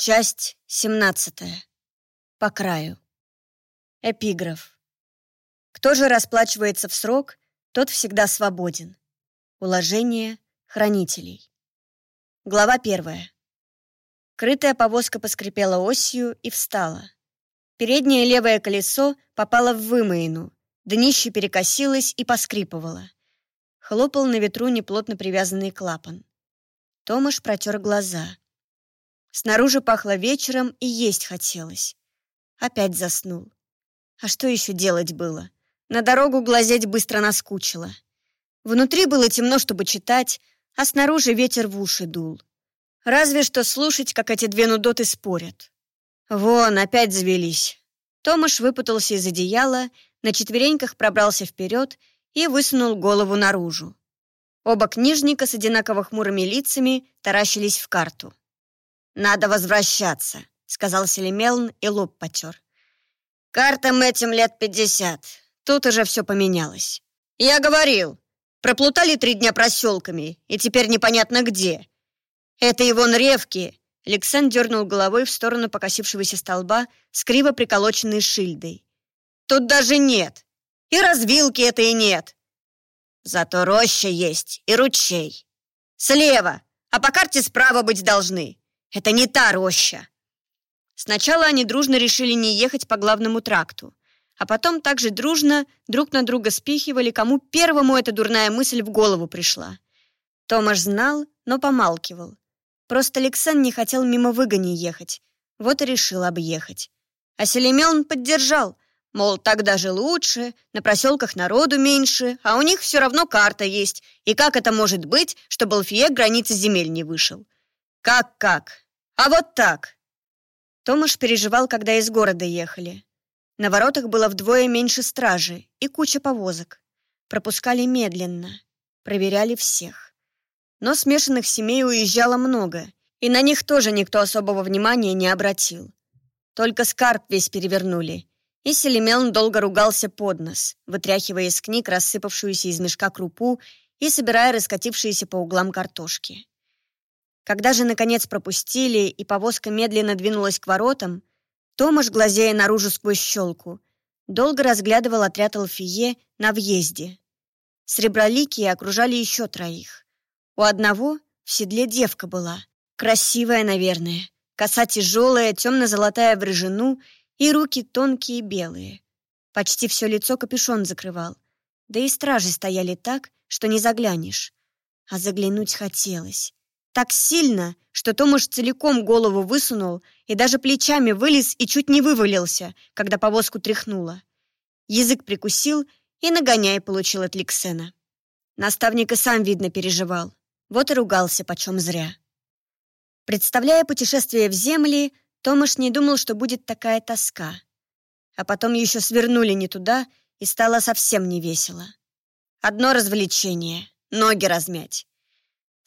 Часть 17. По краю. Эпиграф. Кто же расплачивается в срок, тот всегда свободен. Уложение хранителей. Глава первая. Крытая повозка поскрипела осью и встала. Переднее левое колесо попало в вымоину, днище перекосилось и поскрипывало. Хлопал на ветру неплотно привязанный клапан. Томаш протер глаза — Снаружи пахло вечером и есть хотелось. Опять заснул. А что еще делать было? На дорогу глазеть быстро наскучило. Внутри было темно, чтобы читать, а снаружи ветер в уши дул. Разве что слушать, как эти две нудоты спорят. Вон, опять завелись. Томаш выпутался из одеяла, на четвереньках пробрался вперед и высунул голову наружу. Оба книжника с одинаково хмурыми лицами таращились в карту. «Надо возвращаться», — сказал Селемелн и лоб потер. «Картам этим лет пятьдесят. Тут уже все поменялось. Я говорил, проплутали три дня проселками, и теперь непонятно где. Это его ревки». Александр дернул головой в сторону покосившегося столба с криво приколоченной шильдой. «Тут даже нет. И развилки этой нет. Зато роща есть и ручей. Слева, а по карте справа быть должны. Это не та роща!» Сначала они дружно решили не ехать по главному тракту, а потом также дружно друг на друга спихивали, кому первому эта дурная мысль в голову пришла. Томаш знал, но помалкивал. Просто Александр не хотел мимо выгони ехать, вот и решил объехать. А Селемелн поддержал, мол, так даже лучше, на проселках народу меньше, а у них все равно карта есть, и как это может быть, что Балфие границы земель не вышел? «Как-как? А вот так!» Томаш переживал, когда из города ехали. На воротах было вдвое меньше стражи и куча повозок. Пропускали медленно, проверяли всех. Но смешанных семей уезжало много, и на них тоже никто особого внимания не обратил. Только скарб весь перевернули, и Селемелн долго ругался под нос, вытряхивая из книг рассыпавшуюся из мешка крупу и собирая раскатившиеся по углам картошки. Когда же, наконец, пропустили, и повозка медленно двинулась к воротам, Томаш, глазея наружу сквозь щелку, долго разглядывал отряд Алфие на въезде. Среброликие окружали еще троих. У одного в седле девка была, красивая, наверное, коса тяжелая, темно-золотая в рыжину и руки тонкие белые. Почти все лицо капюшон закрывал. Да и стражи стояли так, что не заглянешь. А заглянуть хотелось. Так сильно, что Томаш целиком голову высунул и даже плечами вылез и чуть не вывалился, когда повозку тряхнуло. Язык прикусил и нагоняй получил от Ликсена. Наставник и сам, видно, переживал. Вот и ругался почем зря. Представляя путешествие в земли, Томаш не думал, что будет такая тоска. А потом еще свернули не туда, и стало совсем не весело. Одно развлечение — ноги размять.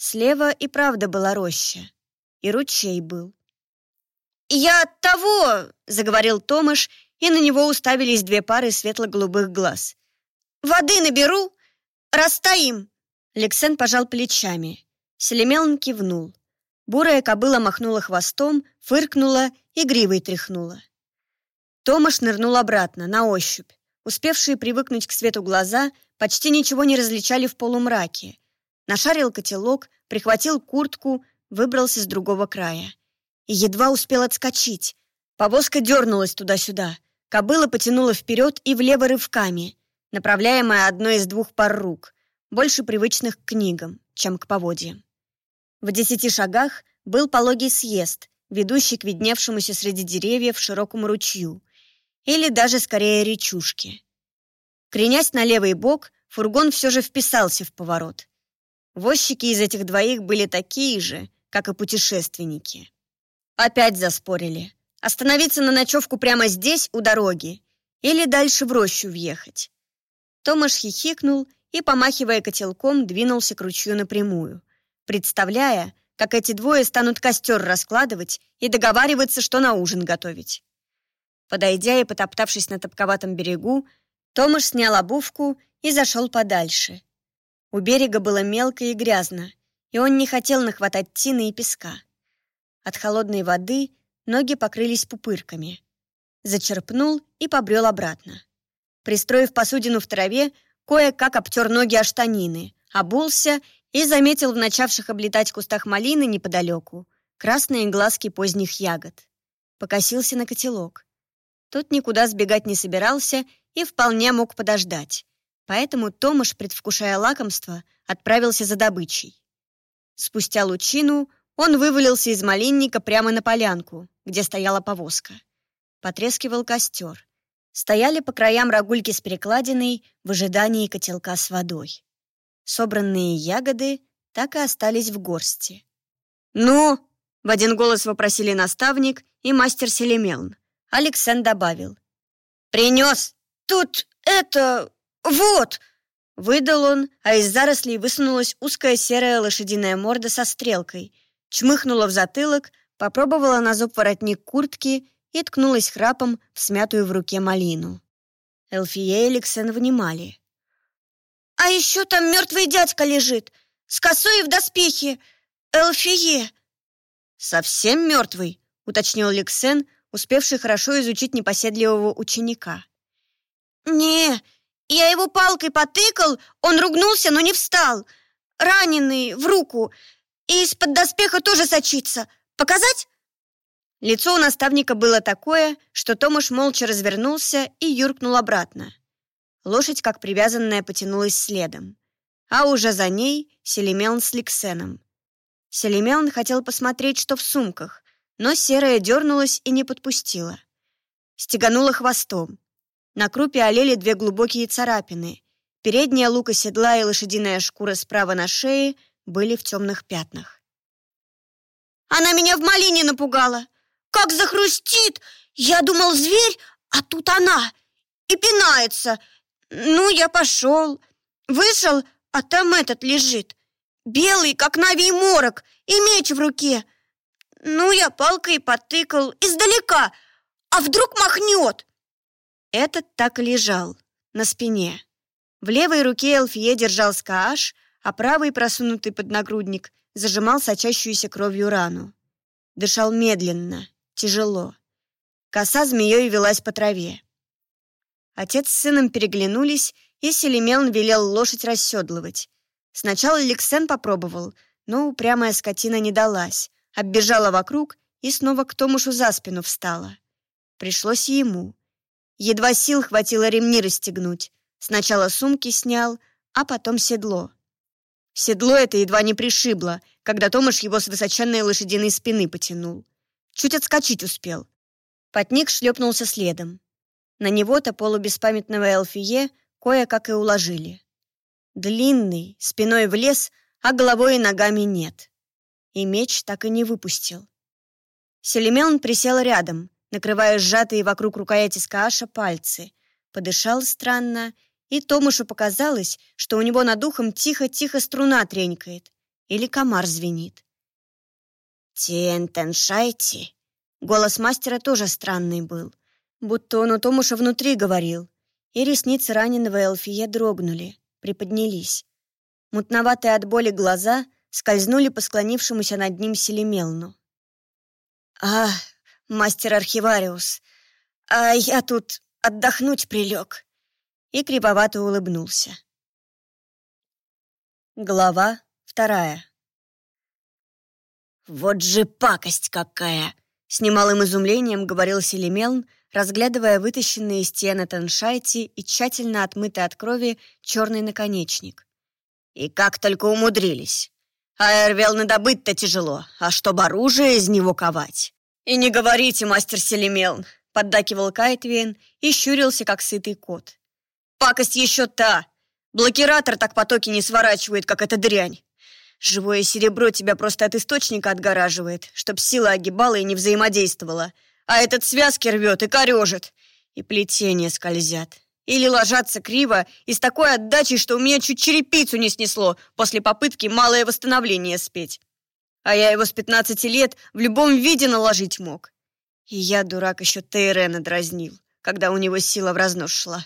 Слева и правда была роща. И ручей был. «Я от того!» — заговорил Томаш, и на него уставились две пары светло-голубых глаз. «Воды наберу! Растаим!» Лексен пожал плечами. Селемелн кивнул. Бурая кобыла махнула хвостом, фыркнула и гривой тряхнула. Томаш нырнул обратно, на ощупь. Успевшие привыкнуть к свету глаза почти ничего не различали в полумраке, Нашарил котелок, прихватил куртку, выбрался с другого края. И едва успел отскочить. Повозка дернулась туда-сюда. Кобыла потянула вперед и влево рывками, направляемая одной из двух пар рук, больше привычных к книгам, чем к поводьям. В десяти шагах был пологий съезд, ведущий к видневшемуся среди деревьев широкому ручью, или даже скорее речушке. Кренясь на левый бок, фургон все же вписался в поворот. Возчики из этих двоих были такие же, как и путешественники. Опять заспорили. Остановиться на ночевку прямо здесь, у дороги, или дальше в рощу въехать. Томаш хихикнул и, помахивая котелком, двинулся к ручью напрямую, представляя, как эти двое станут костер раскладывать и договариваться, что на ужин готовить. Подойдя и потоптавшись на топковатом берегу, Томаш снял обувку и зашел подальше, у берега было мелко и грязно, и он не хотел нахватать тины и песка. От холодной воды ноги покрылись пупырками. Зачерпнул и побрел обратно. Пристроив посудину в траве, кое-как обтер ноги о штанины, обулся и заметил в начавших облетать кустах малины неподалеку красные глазки поздних ягод. Покосился на котелок. Тот никуда сбегать не собирался и вполне мог подождать. Поэтому Томаш, предвкушая лакомство, отправился за добычей. Спустя лучину он вывалился из малинника прямо на полянку, где стояла повозка. Потрескивал костер. Стояли по краям рогульки с перекладиной в ожидании котелка с водой. Собранные ягоды так и остались в горсти. «Ну?» — в один голос вопросили наставник и мастер Селемелн. Александр добавил. «Принес! Тут это... вот!» Выдал он, а из зарослей высунулась узкая серая лошадиная морда со стрелкой, чмыхнула в затылок, попробовала на зуб воротник куртки и ткнулась храпом в смятую в руке малину. Элфия и Эликсен внимали. «А еще там мертвый дядька лежит, с косой и в доспехе. Элфие!» «Совсем мертвый?» — уточнил Лексен, успевший хорошо изучить непоседливого ученика. «Не, я его палкой потыкал, он ругнулся, но не встал. Раненый, в руку. И из-под доспеха тоже сочится. Показать?» Лицо у наставника было такое, что Томаш молча развернулся и юркнул обратно. Лошадь, как привязанная, потянулась следом. А уже за ней Селемелн с Ликсеном. Селемелн хотел посмотреть, что в сумках, но серая дернулась и не подпустила. Стеганула хвостом. На крупе олели две глубокие царапины. Передняя лука седла и лошадиная шкура справа на шее были в темных пятнах. «Она меня в малине напугала! Как захрустит! Я думал, зверь, а тут она! И пинается! Ну, я пошел. Вышел, а там этот лежит. Белый, как навий морок, и меч в руке. Ну, я палкой потыкал издалека, а вдруг махнет. Этот так и лежал, на спине. В левой руке Элфие держал скааш, а правый, просунутый под нагрудник, зажимал сочащуюся кровью рану. Дышал медленно, тяжело. Коса змеей велась по траве. Отец с сыном переглянулись, и Селемелн велел лошадь расседлывать. Сначала Лексен попробовал, но упрямая скотина не далась, оббежала вокруг и снова к Томушу за спину встала. Пришлось ему. Едва сил хватило ремни расстегнуть. Сначала сумки снял, а потом седло. Седло это едва не пришибло, когда Томаш его с высоченной лошадиной спины потянул. Чуть отскочить успел. Потник шлепнулся следом. На него-то полубеспамятного Элфие кое-как и уложили. Длинный, спиной в лес, а головой и ногами нет. И меч так и не выпустил. Селемелн присел рядом, накрывая сжатые вокруг рукояти Скааша пальцы, подышал странно, и Томушу показалось, что у него над ухом тихо-тихо струна тренькает или комар звенит. «Тентеншайте!» Голос мастера тоже странный был, будто он у Томуша внутри говорил, и ресницы раненого Элфие дрогнули, приподнялись. Мутноватые от боли глаза скользнули по склонившемуся над ним Селемелну. «А, мастер-архивариус, а я тут отдохнуть прилег!» И криповато улыбнулся. Глава вторая «Вот же пакость какая!» С немалым изумлением говорил Селемелн, разглядывая вытащенный из стены Таншайти и тщательно отмытый от крови черный наконечник. «И как только умудрились! А Эрвел добыть-то тяжело, а чтоб оружие из него ковать!» «И не говорите, мастер Селемелн!» — поддакивал Кайтвейн и щурился, как сытый кот. «Пакость еще та! Блокиратор так потоки не сворачивает, как эта дрянь! Живое серебро тебя просто от источника отгораживает, чтоб сила огибала и не взаимодействовала!» а этот связки рвет и корежит. И плетения скользят. Или ложатся криво и с такой отдачей, что у меня чуть черепицу не снесло после попытки малое восстановление спеть. А я его с 15 лет в любом виде наложить мог. И я, дурак, еще Тейрена дразнил, когда у него сила в разнос шла.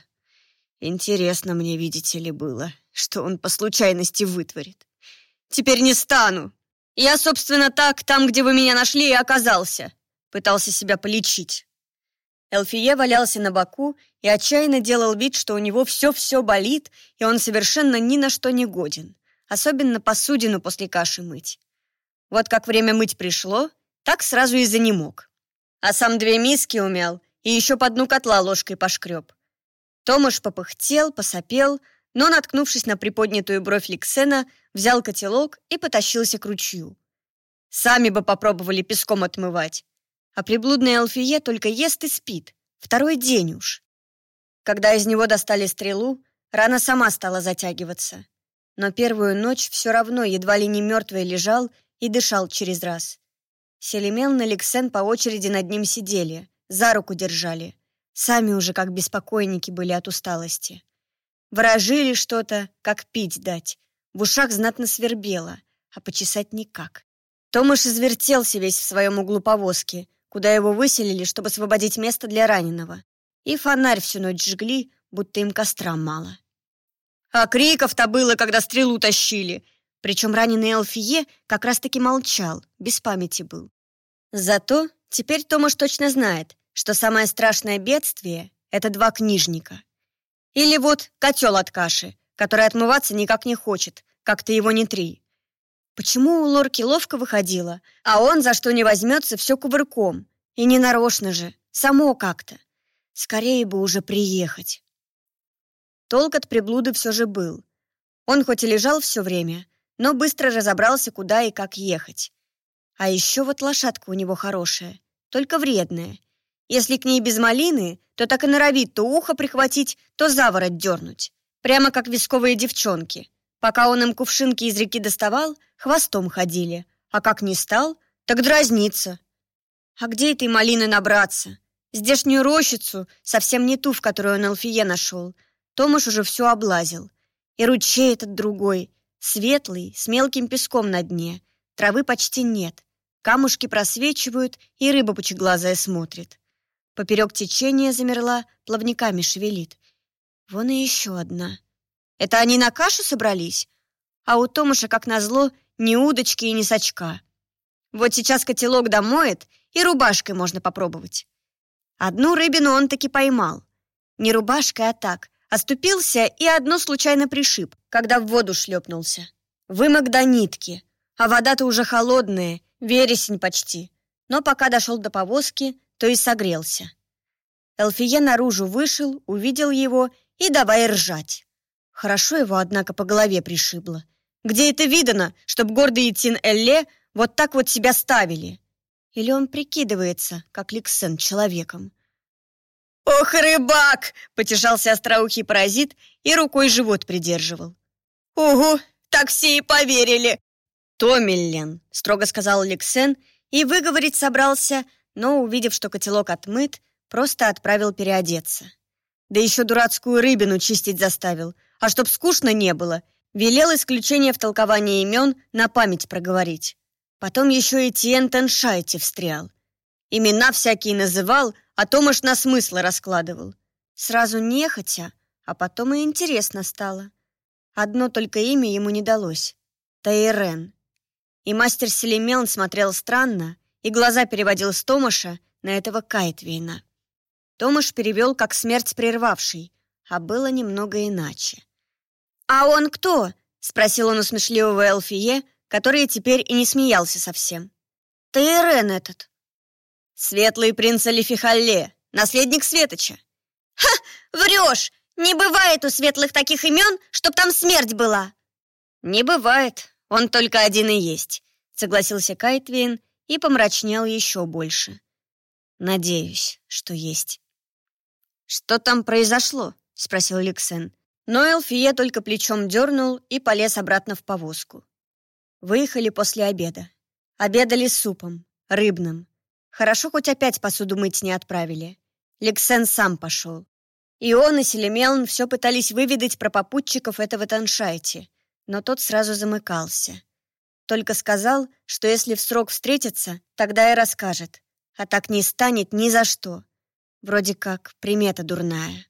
Интересно мне, видите ли, было, что он по случайности вытворит. Теперь не стану. Я, собственно, так, там, где вы меня нашли, и оказался пытался себя полечить. Элфие валялся на боку и отчаянно делал вид, что у него все-все болит, и он совершенно ни на что не годен, особенно посудину после каши мыть. Вот как время мыть пришло, так сразу и занемог. А сам две миски умял и еще по дну котла ложкой пошкреб. Томаш попыхтел, посопел, но, наткнувшись на приподнятую бровь Ликсена, взял котелок и потащился к ручью. Сами бы попробовали песком отмывать. А приблудный Алфие только ест и спит. Второй день уж. Когда из него достали стрелу, рана сама стала затягиваться. Но первую ночь все равно едва ли не мертвый лежал и дышал через раз. Селемел и Лексен по очереди над ним сидели, за руку держали. Сами уже как беспокойники были от усталости. Ворожили что-то, как пить дать. В ушах знатно свербело, а почесать никак. Томаш извертелся весь в своем углу повозки, куда его выселили, чтобы освободить место для раненого. И фонарь всю ночь жгли, будто им костра мало. А криков-то было, когда стрелу тащили. Причем раненый Элфие как раз-таки молчал, без памяти был. Зато теперь Томаш точно знает, что самое страшное бедствие — это два книжника. Или вот котел от каши, который отмываться никак не хочет, как ты его не три. Почему у Лорки ловко выходило, а он за что не возьмется все кувырком? И не нарочно же, само как-то. Скорее бы уже приехать. Толк от приблуды все же был. Он хоть и лежал все время, но быстро разобрался, куда и как ехать. А еще вот лошадка у него хорошая, только вредная. Если к ней без малины, то так и норовит то ухо прихватить, то заворот дернуть. Прямо как висковые девчонки. Пока он им кувшинки из реки доставал, хвостом ходили. А как не стал, так дразнится. А где этой малины набраться? Здешнюю рощицу, совсем не ту, в которую он Элфие нашел. Томаш уже все облазил. И ручей этот другой, светлый, с мелким песком на дне. Травы почти нет. Камушки просвечивают, и рыба пучеглазая смотрит. Поперек течения замерла, плавниками шевелит. Вон и еще одна. Это они на кашу собрались? А у Томаша, как назло, ни удочки и ни сачка. Вот сейчас котелок домоет, и рубашкой можно попробовать. Одну рыбину он таки поймал. Не рубашкой, а так. Оступился и одну случайно пришиб, когда в воду шлепнулся. Вымок до нитки. А вода-то уже холодная, вересень почти. Но пока дошел до повозки, то и согрелся. Элфие наружу вышел, увидел его и давай ржать. Хорошо его, однако, по голове пришибло. Где это видано, чтоб гордый Тин Элле вот так вот себя ставили? Или он прикидывается, как Ликсен, человеком? «Ох, рыбак!» — потешался остроухий паразит и рукой живот придерживал. «Угу, так все и поверили!» «Томиллен», — строго сказал Ликсен, и выговорить собрался, но, увидев, что котелок отмыт, просто отправил переодеться. Да еще дурацкую рыбину чистить заставил, а чтоб скучно не было, велел исключение в толковании имен на память проговорить. Потом еще и Тиен Теншайте встрял. Имена всякие называл, а то, может, на смыслы раскладывал. Сразу нехотя, а потом и интересно стало. Одно только имя ему не далось — Таирен. И мастер Селемелн смотрел странно, и глаза переводил с Томаша на этого Кайтвейна. Томаш перевел как смерть прервавший, а было немного иначе. «А он кто?» — спросил он у смешливого Элфие, который теперь и не смеялся совсем. «Ты Ирен этот». «Светлый принц Алифихалле, наследник Светоча». «Ха! Врешь! Не бывает у светлых таких имен, чтоб там смерть была!» «Не бывает, он только один и есть», — согласился Кайтвейн и помрачнел еще больше. «Надеюсь, что есть». «Что там произошло?» — спросил Ликсен. Но Элфие только плечом дернул и полез обратно в повозку. Выехали после обеда. Обедали супом, рыбным. Хорошо, хоть опять посуду мыть не отправили. Ликсен сам пошел. И он, и Селемелн все пытались выведать про попутчиков этого Таншайте, но тот сразу замыкался. Только сказал, что если в срок встретятся, тогда и расскажет. А так не станет ни за что. Вроде как примета дурная.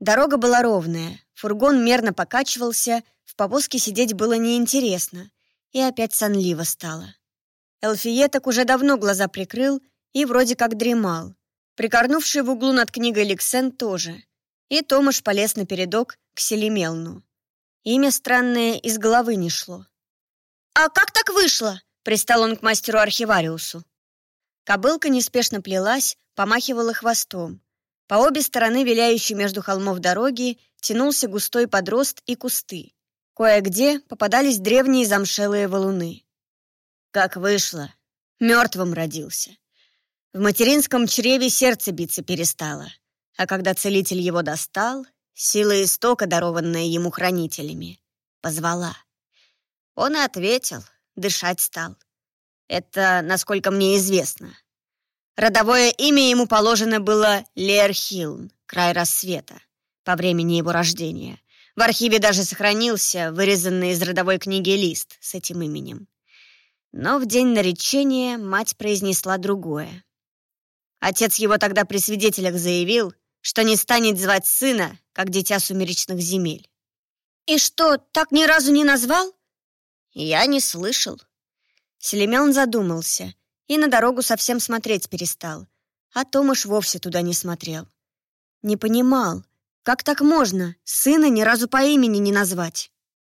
Дорога была ровная, фургон мерно покачивался, в повозке сидеть было неинтересно, и опять сонливо стало. Элфие уже давно глаза прикрыл и вроде как дремал. Прикорнувший в углу над книгой Лексен тоже. И Томаш полез на передок к Селимелну. Имя странное из головы не шло. «А как так вышло?» — пристал он к мастеру-архивариусу. Кобылка неспешно плелась, помахивала хвостом. По обе стороны виляющей между холмов дороги тянулся густой подрост и кусты. Кое-где попадались древние замшелые валуны. Как вышло, мертвым родился. В материнском чреве сердце биться перестало, а когда целитель его достал, сила истока, дарованная ему хранителями, позвала. Он и ответил, дышать стал. Это, насколько мне известно. Родовое имя ему положено было Лерхилн, край рассвета, по времени его рождения. В архиве даже сохранился вырезанный из родовой книги лист с этим именем. Но в день наречения мать произнесла другое. Отец его тогда при свидетелях заявил, что не станет звать сына, как дитя сумеречных земель. «И что, так ни разу не назвал?» «Я не слышал». Селемян задумался и на дорогу совсем смотреть перестал, а Томаш вовсе туда не смотрел. Не понимал, как так можно сына ни разу по имени не назвать.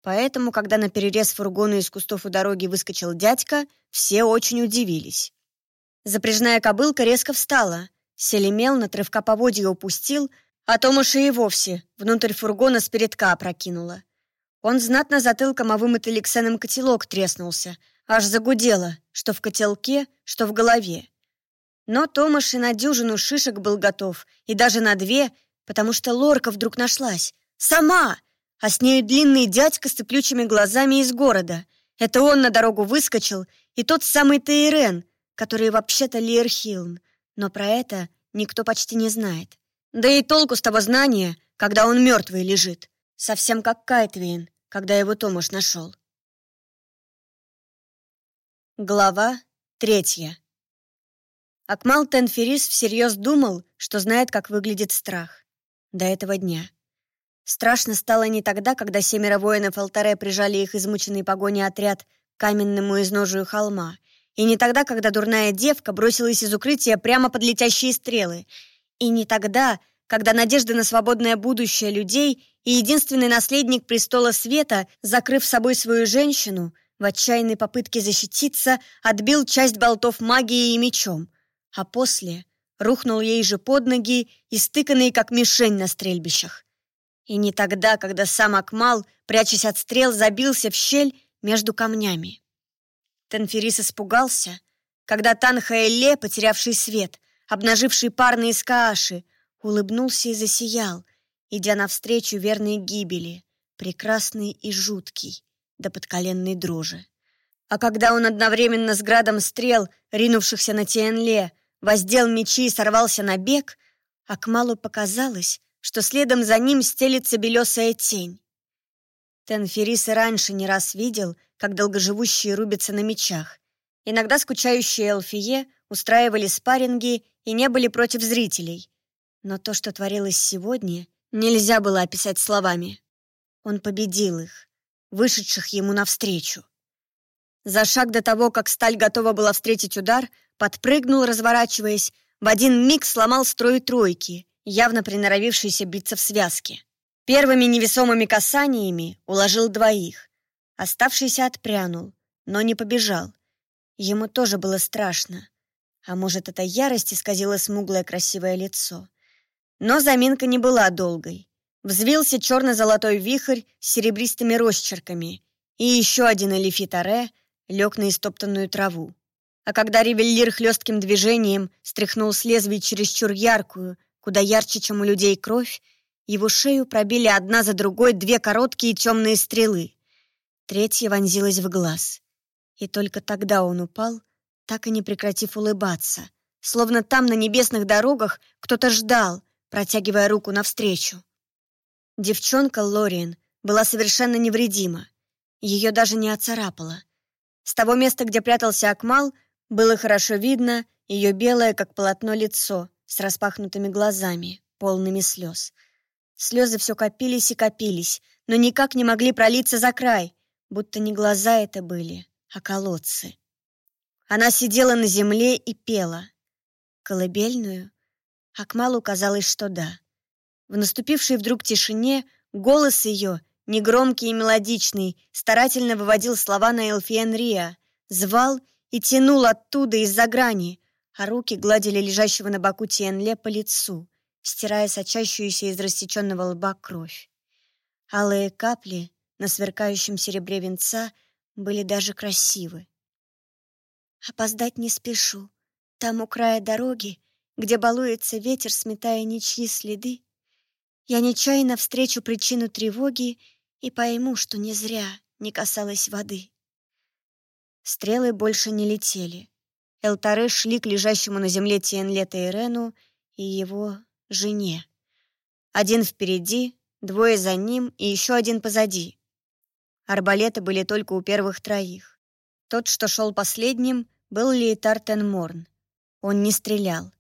Поэтому, когда на перерез фургона из кустов у дороги выскочил дядька, все очень удивились. Запряжная кобылка резко встала. Селемел на трывка поводья упустил, а Томаша и вовсе внутрь фургона с передка опрокинула. Он знатно затылком о вымытый лексеном котелок треснулся, аж загудело, что в котелке, что в голове. Но Томаш и на дюжину шишек был готов, и даже на две, потому что лорка вдруг нашлась. Сама! А с нею длинный дядька с цеплючими глазами из города. Это он на дорогу выскочил, и тот самый Тейрен, который вообще-то Лиерхилн, но про это никто почти не знает. Да и толку с того знания, когда он мертвый лежит, совсем как Кайтвейн, когда его Томаш нашел. Глава третья. Акмал Тенферис всерьез думал, что знает, как выглядит страх. До этого дня. Страшно стало не тогда, когда семеро воинов Алтаре прижали их измученный погоней отряд к каменному изножию холма, и не тогда, когда дурная девка бросилась из укрытия прямо под летящие стрелы, и не тогда, когда надежда на свободное будущее людей и единственный наследник престола света, закрыв собой свою женщину, в отчаянной попытке защититься, отбил часть болтов магией и мечом, а после рухнул ей же под ноги, истыканный как мишень на стрельбищах. И не тогда, когда сам Акмал, прячась от стрел, забился в щель между камнями. Тенферис испугался, когда Танхаэле, потерявший свет, обнаживший парные скааши, улыбнулся и засиял, идя навстречу верной гибели, прекрасный и жуткий, до подколенной дрожи. А когда он одновременно с градом стрел, ринувшихся на Тиенле, воздел мечи и сорвался на бег, Акмалу показалось, что следом за ним стелится белесая тень. Тенферис и раньше не раз видел, как долгоживущие рубятся на мечах. Иногда скучающие Элфие устраивали спарринги и не были против зрителей. Но то, что творилось сегодня, нельзя было описать словами. Он победил их, вышедших ему навстречу. За шаг до того, как сталь готова была встретить удар, подпрыгнул, разворачиваясь, в один миг сломал строй тройки — явно приноровившийся биться в связке. Первыми невесомыми касаниями уложил двоих. Оставшийся отпрянул, но не побежал. Ему тоже было страшно. А может, эта ярость исказила смуглое красивое лицо. Но заминка не была долгой. Взвился черно-золотой вихрь с серебристыми росчерками, и еще один элифитаре лег на истоптанную траву. А когда ревеллир хлестким движением стряхнул с лезвий чересчур яркую, куда ярче, чем у людей кровь, его шею пробили одна за другой две короткие темные стрелы. Третья вонзилась в глаз. И только тогда он упал, так и не прекратив улыбаться, словно там на небесных дорогах кто-то ждал, протягивая руку навстречу. Девчонка Лориен была совершенно невредима. Ее даже не оцарапало. С того места, где прятался Акмал, было хорошо видно ее белое, как полотно, лицо — с распахнутыми глазами, полными слез. Слезы все копились и копились, но никак не могли пролиться за край, будто не глаза это были, а колодцы. Она сидела на земле и пела. Колыбельную? Акмалу казалось, что да. В наступившей вдруг тишине голос ее, негромкий и мелодичный, старательно выводил слова на Элфиен Риа, звал и тянул оттуда из-за грани, а руки гладили лежащего на боку Тиенле по лицу, стирая сочащуюся из рассеченного лба кровь. Алые капли на сверкающем серебре венца были даже красивы. Опоздать не спешу. Там у края дороги, где балуется ветер, сметая ничьи следы, я нечаянно встречу причину тревоги и пойму, что не зря не касалась воды. Стрелы больше не летели. Элтары шли к лежащему на земле Тиенлета Ирену и его жене. Один впереди, двое за ним и еще один позади. Арбалеты были только у первых троих. Тот, что шел последним, был Лейтар Тенморн. Он не стрелял.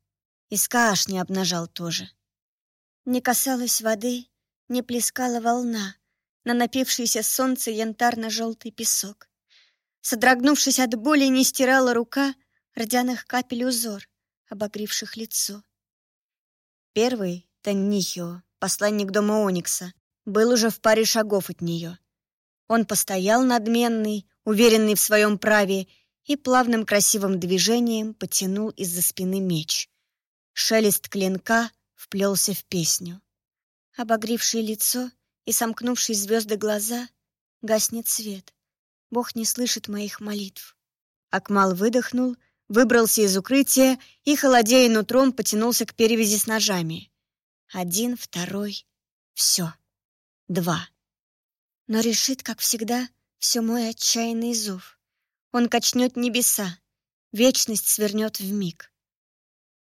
И Скааш не обнажал тоже. Не касалась воды, не плескала волна на напившийся солнце янтарно-желтый песок. Содрогнувшись от боли, не стирала рука родяных капель узор, обогревших лицо. Первый, Таннихио, посланник дома Оникса, был уже в паре шагов от нее. Он постоял надменный, уверенный в своем праве, и плавным красивым движением потянул из-за спины меч. Шелест клинка вплелся в песню. Обогревшее лицо и сомкнувшие звезды глаза гаснет свет. Бог не слышит моих молитв. Акмал выдохнул, выбрался из укрытия и, холодея нутром, потянулся к перевязи с ножами. Один, второй, все. Два. Но решит, как всегда, все мой отчаянный зов. Он качнет небеса, вечность свернет в миг.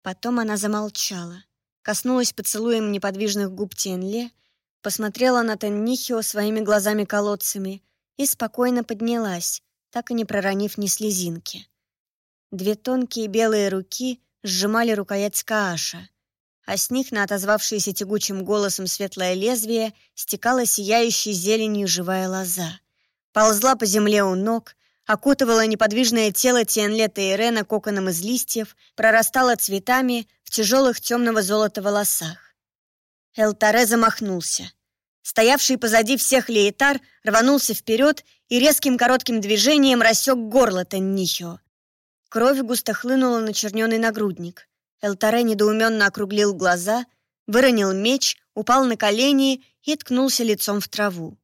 Потом она замолчала, коснулась поцелуем неподвижных губ Тенле, посмотрела на Теннихио своими глазами-колодцами и спокойно поднялась, так и не проронив ни слезинки. Две тонкие белые руки сжимали рукоять Кааша, а с них на отозвавшееся тягучим голосом светлое лезвие стекала сияющей зеленью живая лоза. Ползла по земле у ног, окутывала неподвижное тело Тиенлета и Рена коконом из листьев, прорастала цветами в тяжелых темного золота волосах. Элтаре замахнулся. Стоявший позади всех Лейтар рванулся вперед и резким коротким движением рассек горло Теннихио. Кровь густо хлынула на черненый нагрудник. Элтаре недоуменно округлил глаза, выронил меч, упал на колени и ткнулся лицом в траву.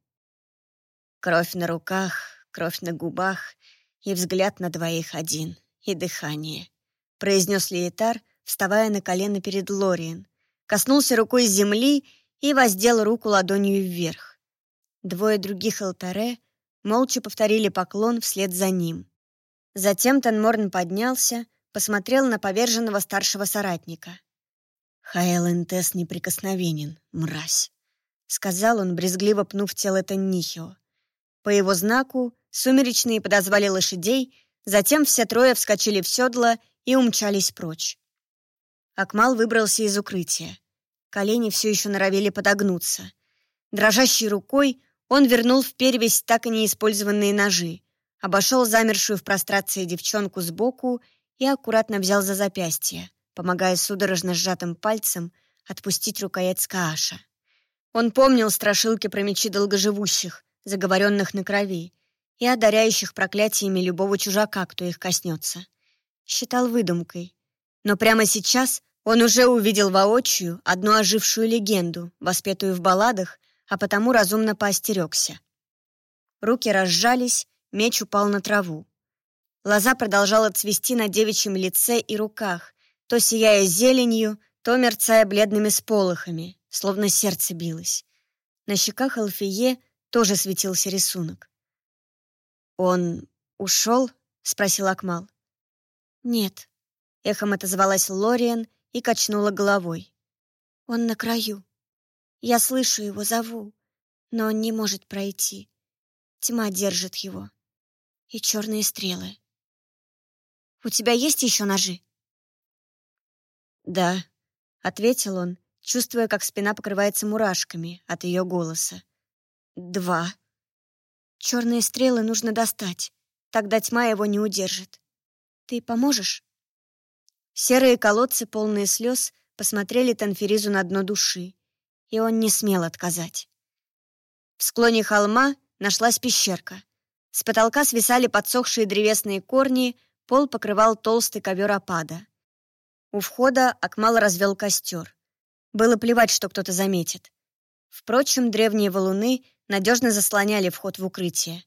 Кровь на руках, кровь на губах и взгляд на двоих один, и дыхание. Произнес Лиетар, вставая на колено перед Лориен. Коснулся рукой земли и воздел руку ладонью вверх. Двое других алтаре молча повторили поклон вслед за ним. Затем Танморн поднялся, посмотрел на поверженного старшего соратника. «Хаэл Интес неприкосновенен, мразь», — сказал он, брезгливо пнув тело Таннихио. По его знаку сумеречные подозвали лошадей, затем все трое вскочили в седло и умчались прочь. Акмал выбрался из укрытия. Колени все еще норовили подогнуться. Дрожащей рукой он вернул в перевесь так и неиспользованные ножи обошел замершую в прострации девчонку сбоку и аккуратно взял за запястье, помогая судорожно сжатым пальцем отпустить рукоять Скааша. Он помнил страшилки про мечи долгоживущих, заговоренных на крови, и одаряющих проклятиями любого чужака, кто их коснется. Считал выдумкой. Но прямо сейчас он уже увидел воочию одну ожившую легенду, воспетую в балладах, а потому разумно поостерегся. Руки разжались, Меч упал на траву. Лоза продолжала цвести на девичьем лице и руках, то сияя зеленью, то мерцая бледными сполохами, словно сердце билось. На щеках Алфие тоже светился рисунок. «Он ушел?» — спросил Акмал. «Нет», — эхом отозвалась Лориан и качнула головой. «Он на краю. Я слышу его, зову, но он не может пройти. Тьма держит его и черные стрелы. «У тебя есть еще ножи?» «Да», — ответил он, чувствуя, как спина покрывается мурашками от ее голоса. «Два. Черные стрелы нужно достать, тогда тьма его не удержит. Ты поможешь?» Серые колодцы, полные слез, посмотрели Танферизу на дно души, и он не смел отказать. В склоне холма нашлась пещерка. С потолка свисали подсохшие древесные корни, пол покрывал толстый ковер опада. У входа Акмал развел костер. Было плевать, что кто-то заметит. Впрочем, древние валуны надежно заслоняли вход в укрытие.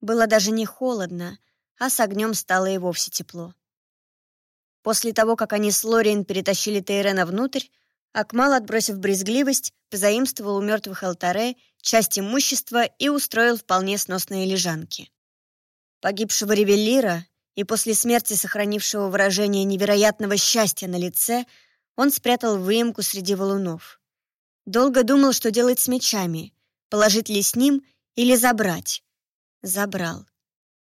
Было даже не холодно, а с огнем стало и вовсе тепло. После того, как они с Лориен перетащили Тейрена внутрь, Акмал, отбросив брезгливость, позаимствовал у мертвых алтаре часть имущества и устроил вполне сносные лежанки. Погибшего ревеллира и после смерти сохранившего выражение невероятного счастья на лице он спрятал выемку среди валунов. Долго думал, что делать с мечами, положить ли с ним или забрать. Забрал.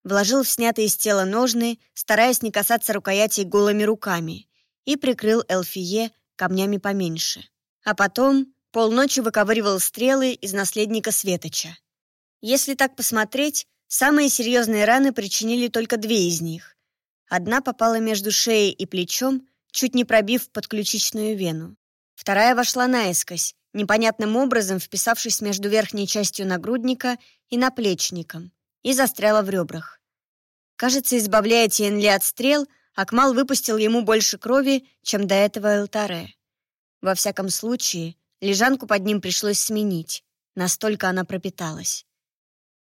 Вложил в снятые с тела ножны, стараясь не касаться рукоятей голыми руками, и прикрыл Элфие камнями поменьше. А потом полночи выковыривал стрелы из наследника Светоча. Если так посмотреть, самые серьезные раны причинили только две из них. Одна попала между шеей и плечом, чуть не пробив подключичную вену. Вторая вошла наискось, непонятным образом вписавшись между верхней частью нагрудника и наплечником, и застряла в ребрах. Кажется, избавляя Тиенли от стрел, Акмал выпустил ему больше крови, чем до этого Элтаре. Во всяком случае, лежанку под ним пришлось сменить, настолько она пропиталась.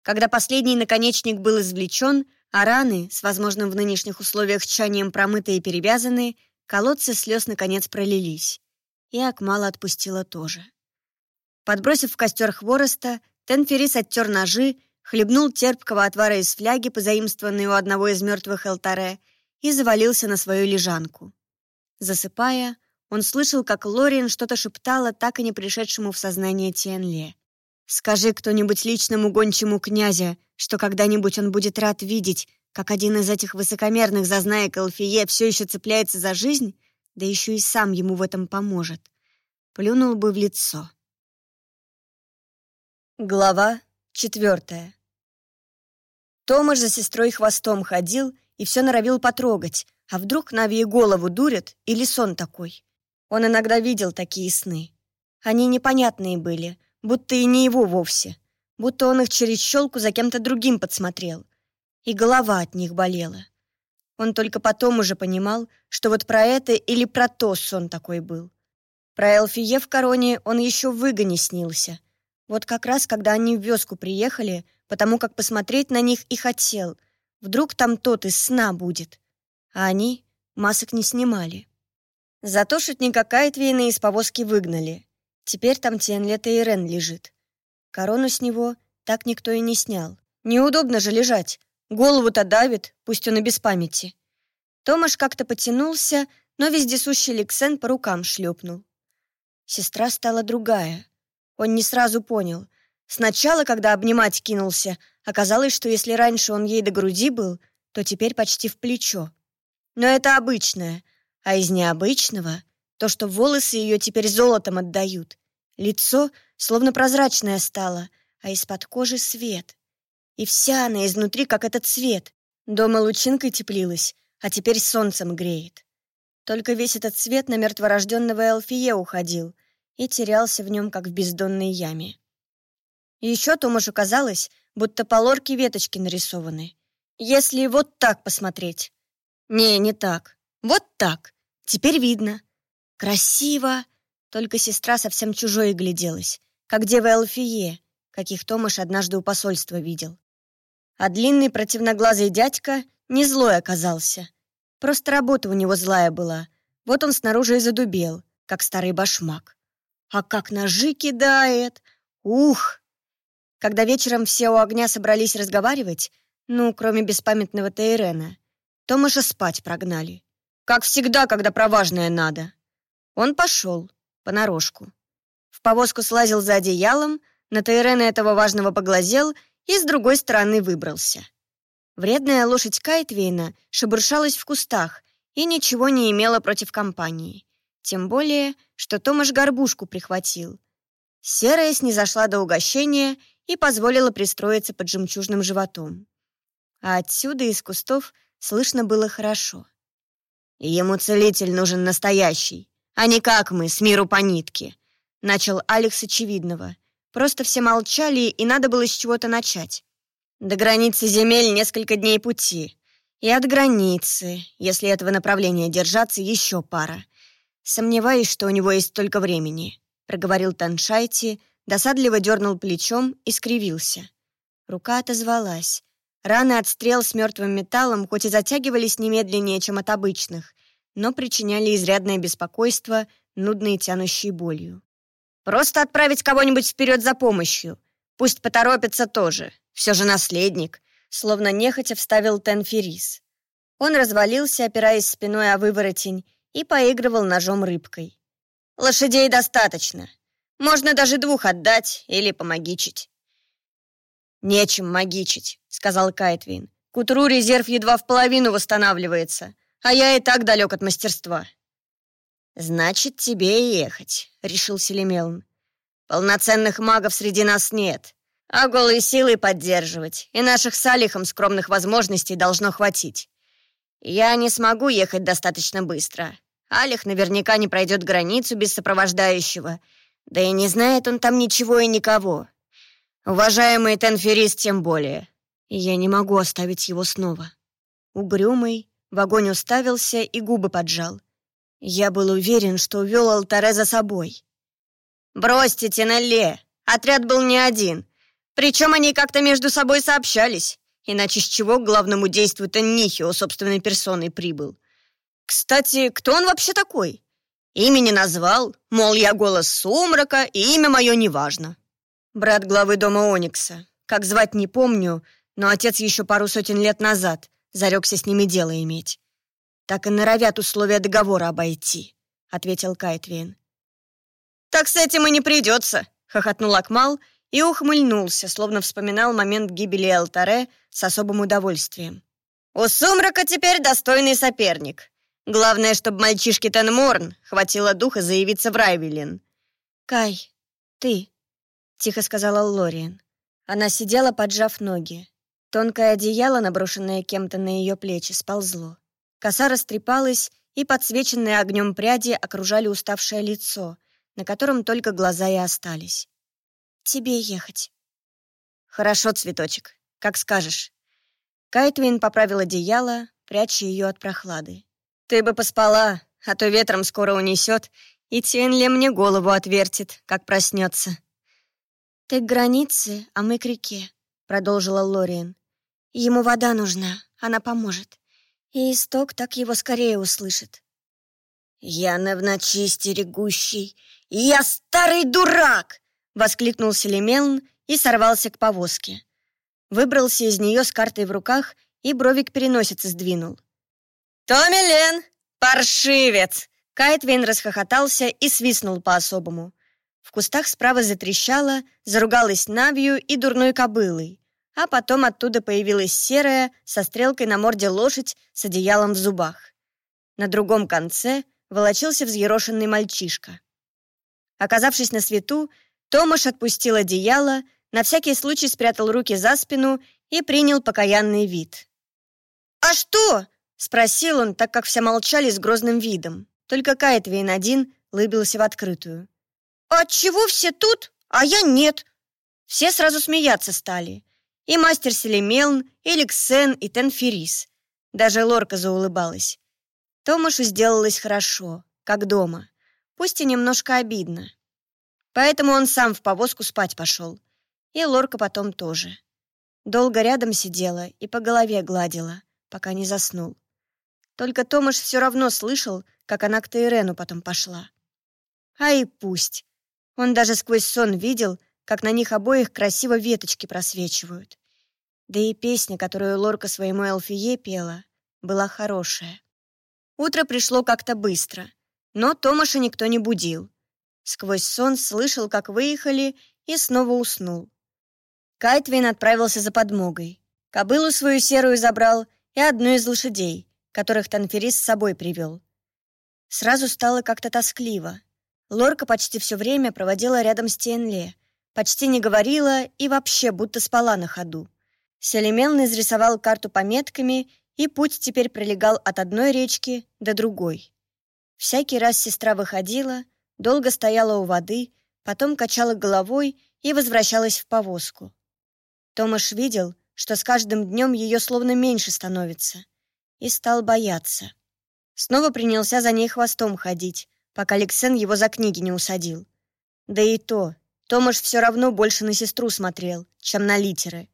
Когда последний наконечник был извлечен, а раны, с возможным в нынешних условиях тчанием промытые и перевязанные, колодцы слез наконец пролились. И Акмала отпустила тоже. Подбросив в костер хвороста, Тенферис оттер ножи, хлебнул терпкого отвара из фляги, позаимствованной у одного из мертвых алтаре, и завалился на свою лежанку. Засыпая, он слышал, как Лориен что-то шептала так и не пришедшему в сознание Тиенле. «Скажи кто-нибудь личному гончему князя, что когда-нибудь он будет рад видеть, как один из этих высокомерных зазнаек Элфие все еще цепляется за жизнь, да еще и сам ему в этом поможет. Плюнул бы в лицо». Глава четвертая. Томаш за сестрой хвостом ходил и все норовил потрогать, а вдруг Нави голову дурят или сон такой. Он иногда видел такие сны. Они непонятные были, будто и не его вовсе, будто он их через щелку за кем-то другим подсмотрел. И голова от них болела. Он только потом уже понимал, что вот про это или про то сон такой был. Про Элфие в короне он еще в выгоне снился. Вот как раз, когда они в вёску приехали, потому как посмотреть на них и хотел. Вдруг там тот из сна будет. А они масок не снимали. Зато шутника Кайтвейна из повозки выгнали. Теперь там Тенлета и Рен лежит. Корону с него так никто и не снял. Неудобно же лежать. Голову-то давит, пусть он и без памяти. Томаш как-то потянулся, но вездесущий Лексен по рукам шлепнул. Сестра стала другая. Он не сразу понял. Сначала, когда обнимать кинулся, оказалось, что если раньше он ей до груди был, то теперь почти в плечо. Но это обычное — а из необычного — то, что волосы ее теперь золотом отдают. Лицо словно прозрачное стало, а из-под кожи свет. И вся она изнутри, как этот цвет. Дома лучинкой теплилась, а теперь солнцем греет. Только весь этот цвет на мертворожденного Элфие уходил и терялся в нем, как в бездонной яме. Еще Томашу казалось, будто по лорке веточки нарисованы. Если вот так посмотреть. Не, не так. Вот так. Теперь видно. Красиво. Только сестра совсем чужой гляделась, как дева Элфие, каких Томаш однажды у посольства видел. А длинный противноглазый дядька не злой оказался. Просто работа у него злая была. Вот он снаружи и задубел, как старый башмак. А как ножи кидает! Ух! Когда вечером все у огня собрались разговаривать, ну, кроме беспамятного Тейрена, Томаша спать прогнали. Как всегда, когда про важное надо. Он пошел, понарошку. В повозку слазил за одеялом, на Тайрена этого важного поглазел и с другой стороны выбрался. Вредная лошадь Кайтвейна шебуршалась в кустах и ничего не имела против компании. Тем более, что Томаш горбушку прихватил. Серая снизошла до угощения и позволила пристроиться под жемчужным животом. А отсюда из кустов слышно было хорошо. Ему целитель нужен настоящий, а не как мы, с миру по нитке. Начал Алекс очевидного. Просто все молчали, и надо было с чего-то начать. До границы земель несколько дней пути. И от границы, если этого направления держаться, еще пара. Сомневаюсь, что у него есть столько времени, проговорил Таншайти, досадливо дернул плечом и скривился. Рука отозвалась. Раны от стрел с мертвым металлом хоть и затягивались немедленнее, чем от обычных, но причиняли изрядное беспокойство, нудной тянущей болью. «Просто отправить кого-нибудь вперед за помощью. Пусть поторопится тоже. Все же наследник», словно нехотя вставил Тенферис. Он развалился, опираясь спиной о выворотень, и поигрывал ножом рыбкой. «Лошадей достаточно. Можно даже двух отдать или помогичить». «Нечем магичить», — сказал Кайтвин. «К утру резерв едва в половину восстанавливается, а я и так далек от мастерства». «Значит, тебе и ехать», — решил Селемелн. «Полноценных магов среди нас нет, а голой силой поддерживать, и наших с Алихом скромных возможностей должно хватить. Я не смогу ехать достаточно быстро. Алих наверняка не пройдет границу без сопровождающего, да и не знает он там ничего и никого. Уважаемый Тенферис тем более. Я не могу оставить его снова. Угрюмый в огонь уставился и губы поджал. Я был уверен, что увел алтаре за собой. «Бросьте, Тенелле! Отряд был не один. Причем они как-то между собой сообщались. Иначе с чего к главному действию Теннихио собственной персоной прибыл? Кстати, кто он вообще такой? Имени назвал, мол, я голос сумрака, и имя мое неважно. Брат главы дома Оникса. Как звать не помню, но отец еще пару сотен лет назад зарекся с ними дело иметь. Так и норовят условия договора обойти, ответил Кайтвин. Так с этим и не придется, хохотнул Акмал и ухмыльнулся, словно вспоминал момент гибели Алтаре с особым удовольствием. «У Сумрака теперь достойный соперник. Главное, чтобы мальчишке Тенморн хватило духа заявиться в Райвелин». «Кай, ты», — тихо сказала Лориен. Она сидела, поджав ноги. Тонкое одеяло, наброшенное кем-то на ее плечи, сползло. Коса растрепалась, и подсвеченные огнем пряди окружали уставшее лицо, на котором только глаза и остались. «Тебе ехать». «Хорошо, цветочек, как скажешь». Кайтвин поправил одеяло, пряча ее от прохлады. «Ты бы поспала, а то ветром скоро унесет, и Тенли мне голову отвертит, как проснется». «Ты к границе, а мы к реке», — продолжила Лориен. «Ему вода нужна, она поможет. И исток так его скорее услышит». «Я на в ночи стерегущий, я старый дурак!» — воскликнул Селемелн и сорвался к повозке. Выбрался из нее с картой в руках и бровик переносицы сдвинул. «Томми Лен! Паршивец!» Кайтвин расхохотался и свистнул по-особому. В кустах справа затрещало, заругалась Навью и дурной кобылой, а потом оттуда появилась серая, со стрелкой на морде лошадь с одеялом в зубах. На другом конце волочился взъерошенный мальчишка. Оказавшись на свету, Томаш отпустил одеяло, на всякий случай спрятал руки за спину и принял покаянный вид. «А что?» — спросил он, так как все молчали с грозным видом. Только Кайтвейн один лыбился в открытую. «Отчего все тут, а я нет?» Все сразу смеяться стали. И мастер Селемелн, и Лексен, и Тенферис. Даже Лорка заулыбалась. Томашу сделалось хорошо, как дома. Пусть и немножко обидно. Поэтому он сам в повозку спать пошел. И Лорка потом тоже. Долго рядом сидела и по голове гладила, пока не заснул. Только Томаш все равно слышал, как она к Тейрену потом пошла. А и пусть. Он даже сквозь сон видел, как на них обоих красиво веточки просвечивают. Да и песня, которую Лорка своему Элфие пела, была хорошая. Утро пришло как-то быстро, но Томаша никто не будил. Сквозь сон слышал, как выехали, и снова уснул. Кайтвин отправился за подмогой. Кобылу свою серую забрал и одну из лошадей, которых Танферис с собой привел. Сразу стало как-то тоскливо. Лорка почти все время проводила рядом с Тенле, почти не говорила и вообще будто спала на ходу. Селемел изрисовал карту пометками и путь теперь пролегал от одной речки до другой. Всякий раз сестра выходила, долго стояла у воды, потом качала головой и возвращалась в повозку. Томаш видел, что с каждым днем ее словно меньше становится, и стал бояться. Снова принялся за ней хвостом ходить, пока Алексен его за книги не усадил. Да и то, Томаш все равно больше на сестру смотрел, чем на литеры.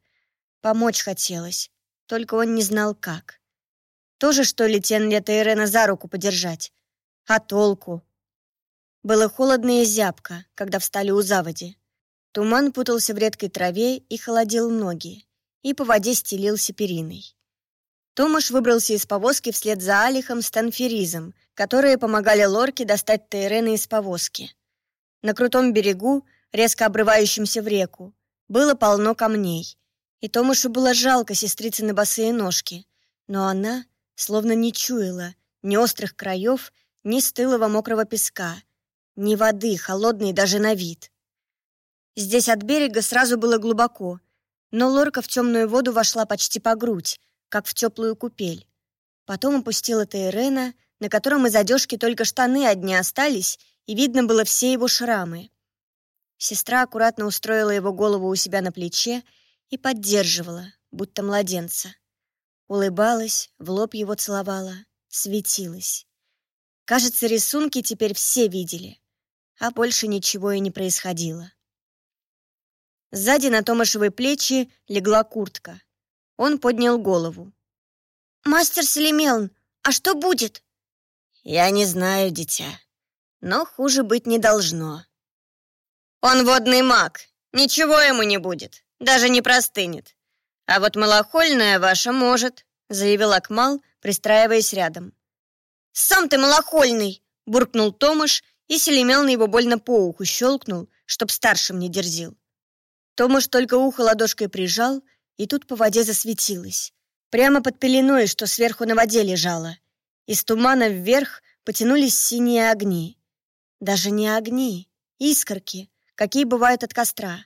Помочь хотелось, только он не знал как. Тоже, что ли, Тенлета и Рена за руку подержать? А толку? Было холодно и зябко, когда встали у заводи. Туман путался в редкой траве и холодил ноги, и по воде стелился периной. Томаш выбрался из повозки вслед за Алихом с Танферизом, которые помогали Лорке достать Тейрена из повозки. На крутом берегу, резко обрывающемся в реку, было полно камней, и Томашу было жалко сестрицы на босые ножки, но она словно не чуяла ни острых краев, ни стылого мокрого песка, ни воды, холодной даже на вид. Здесь от берега сразу было глубоко, но Лорка в темную воду вошла почти по грудь, как в теплую купель. Потом опустила Тейрена, на котором из одежки только штаны одни остались, и видно было все его шрамы. Сестра аккуратно устроила его голову у себя на плече и поддерживала, будто младенца. Улыбалась, в лоб его целовала, светилась. Кажется, рисунки теперь все видели, а больше ничего и не происходило. Сзади на Томашевой плечи легла куртка. Он поднял голову. «Мастер Селемелн, а что будет?» «Я не знаю, дитя, но хуже быть не должно». «Он водный маг, ничего ему не будет, даже не простынет. А вот малохольная ваша может», — заявил Акмал, пристраиваясь рядом. «Сам ты малохольный!» — буркнул Томаш, и Селемел на его больно по уху щелкнул, чтоб старшим не дерзил. Томаш только ухо ладошкой прижал, и тут по воде засветилось. Прямо под пеленой, что сверху на воде лежало. Из тумана вверх потянулись синие огни. Даже не огни, искорки, какие бывают от костра.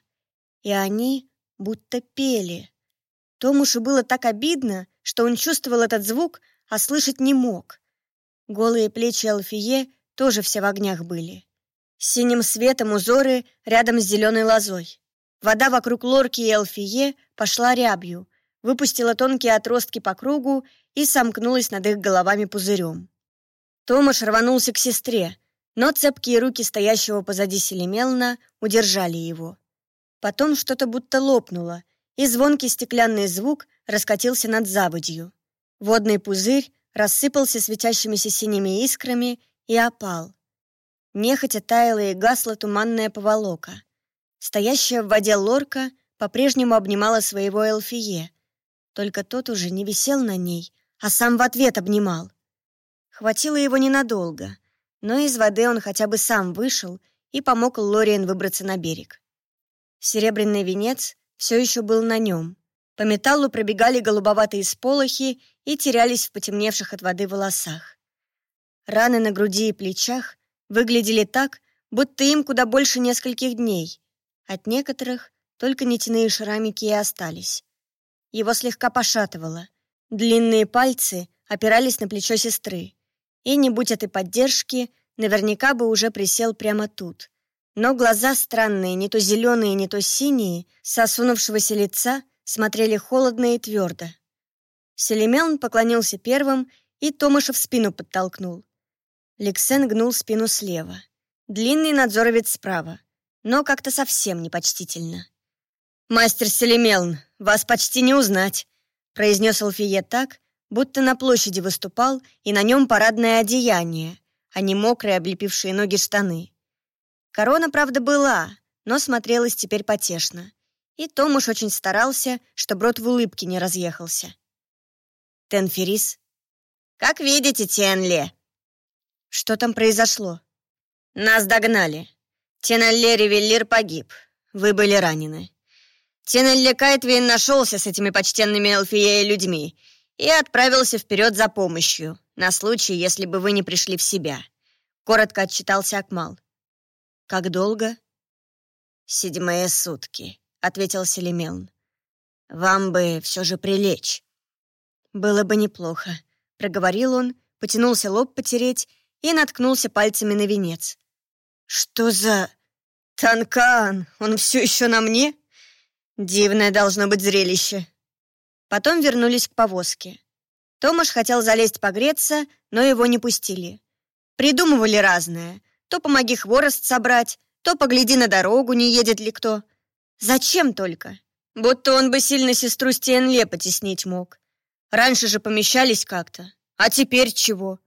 И они будто пели. Томушу было так обидно, что он чувствовал этот звук, а слышать не мог. Голые плечи Алфие тоже все в огнях были. Синим светом узоры рядом с зеленой лозой. Вода вокруг лорки и Алфие пошла рябью, выпустила тонкие отростки по кругу и сомкнулась над их головами пузырем. Томаш рванулся к сестре, но цепкие руки стоящего позади Селемелна удержали его. Потом что-то будто лопнуло, и звонкий стеклянный звук раскатился над заводью. Водный пузырь рассыпался светящимися синими искрами и опал. Нехотя таяла и гасла туманная поволока. Стоящая в воде лорка по-прежнему обнимала своего Элфие, только тот уже не висел на ней, а сам в ответ обнимал. Хватило его ненадолго, но из воды он хотя бы сам вышел и помог Лориен выбраться на берег. Серебряный венец все еще был на нем. По металлу пробегали голубоватые сполохи и терялись в потемневших от воды волосах. Раны на груди и плечах выглядели так, будто им куда больше нескольких дней. От некоторых только нитяные шрамики и остались. Его слегка пошатывало. Длинные пальцы опирались на плечо сестры. И, не будь этой поддержки, наверняка бы уже присел прямо тут. Но глаза странные, не то зеленые, не то синие, с осунувшегося лица — смотрели холодно и твердо. Селемян поклонился первым и Томаша в спину подтолкнул. Лексен гнул спину слева. Длинный надзоровец справа, но как-то совсем непочтительно. «Мастер Селемелн, вас почти не узнать», произнес Алфие так, будто на площади выступал, и на нем парадное одеяние, а не мокрые, облепившие ноги штаны. Корона, правда, была, но смотрелась теперь потешно. И Том уж очень старался, чтобы рот в улыбке не разъехался. Тенферис. «Как видите, Тенле!» «Что там произошло?» «Нас догнали. Тенелле Ревеллир погиб. Вы были ранены. Тенелле Кайтвейн нашелся с этими почтенными Элфией людьми и отправился вперед за помощью, на случай, если бы вы не пришли в себя», — коротко отчитался Акмал. «Как долго?» «Седьмые сутки», ответил Селемелн. «Вам бы все же прилечь». «Было бы неплохо», — проговорил он, потянулся лоб потереть и наткнулся пальцами на венец. «Что за...» «Танкан! Он все еще на мне?» «Дивное должно быть зрелище». Потом вернулись к повозке. Томаш хотел залезть погреться, но его не пустили. Придумывали разное. То помоги хворост собрать, то погляди на дорогу, не едет ли кто. Зачем только? Будто он бы сильно сестру Стиенле потеснить мог. Раньше же помещались как-то. А теперь чего?